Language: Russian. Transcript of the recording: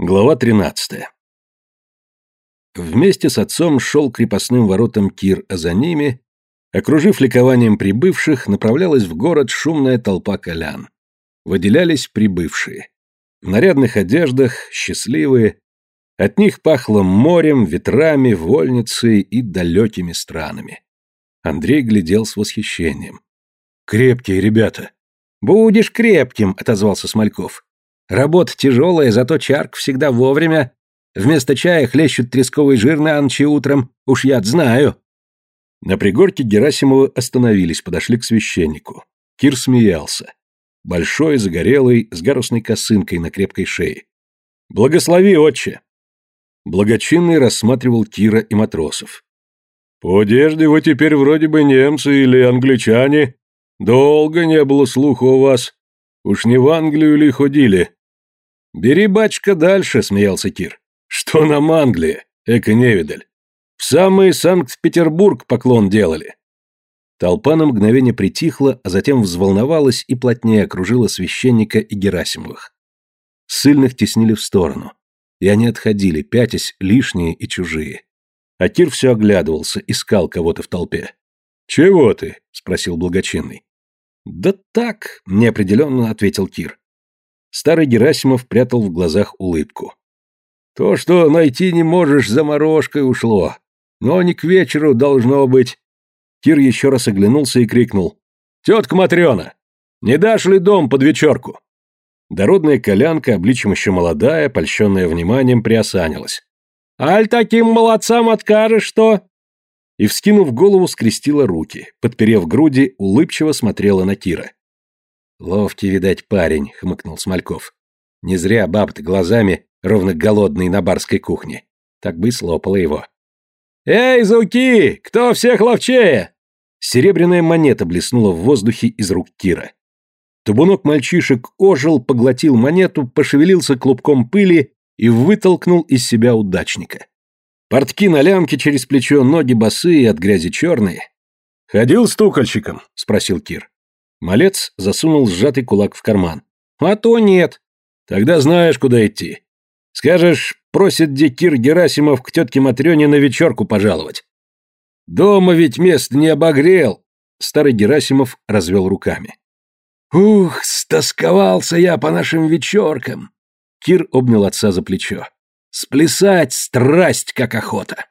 Глава 13. Вместе с отцом шел крепостным воротам Кир, а за ними, окружив ликованием прибывших, направлялась в город шумная толпа колян. Выделялись прибывшие. В нарядных одеждах, счастливые. От них пахло морем, ветрами, вольницей и далекими странами. Андрей глядел с восхищением. «Крепкие ребята!» «Будешь крепким», — отозвался Смольков. Работа тяжелая, зато чарк всегда вовремя. Вместо чая хлещут тресковый жир на ночь утром. Уж я знаю. На пригорке Герасимова остановились, подошли к священнику. Кир смеялся. Большой, загорелый, с гарусной косынкой на крепкой шее. «Благослови, отче!» Благочинный рассматривал Кира и матросов. «По одежде вы теперь вроде бы немцы или англичане. Долго не было слуха у вас. Уж не в Англию ли ходили?» «Бери, бачка, дальше», — смеялся Кир. «Что нам Англия, эко-невидаль? В самый Санкт-Петербург поклон делали». Толпа на мгновение притихла, а затем взволновалась и плотнее окружила священника и Герасимовых. Сыльных теснили в сторону, и они отходили, пятясь, лишние и чужие. А Кир все оглядывался, искал кого-то в толпе. «Чего ты?» — спросил благочинный. «Да так», — неопределенно ответил Кир. Старый Герасимов прятал в глазах улыбку. «То, что найти не можешь, заморожкой ушло. Но не к вечеру должно быть». Кир еще раз оглянулся и крикнул. «Тетка Матрена, не дашь ли дом под вечерку?» Дородная колянка, обличьем еще молодая, польщенная вниманием, приосанилась. «Аль таким молодцам откажешь, что?» И, вскинув голову, скрестила руки, подперев груди, улыбчиво смотрела на Кира. «Ловкий, видать, парень», — хмыкнул Смольков. «Не зря баб-то глазами, ровно голодный на барской кухне. Так бы и слопала его». «Эй, зауки! Кто всех ловчее?» Серебряная монета блеснула в воздухе из рук Кира. Тубунок мальчишек ожил, поглотил монету, пошевелился клубком пыли и вытолкнул из себя удачника. Портки на лямке через плечо, ноги босые, от грязи черные. «Ходил стукольщиком?» — спросил Кир. Малец засунул сжатый кулак в карман. «А то нет». «Тогда знаешь, куда идти. Скажешь, просит Декир Герасимов к тетке Матрёне на вечерку пожаловать. Дома ведь мест не обогрел». Старый Герасимов развел руками. «Ух, стосковался я по нашим вечеркам!» Кир обнял отца за плечо. «Сплясать страсть, как охота!»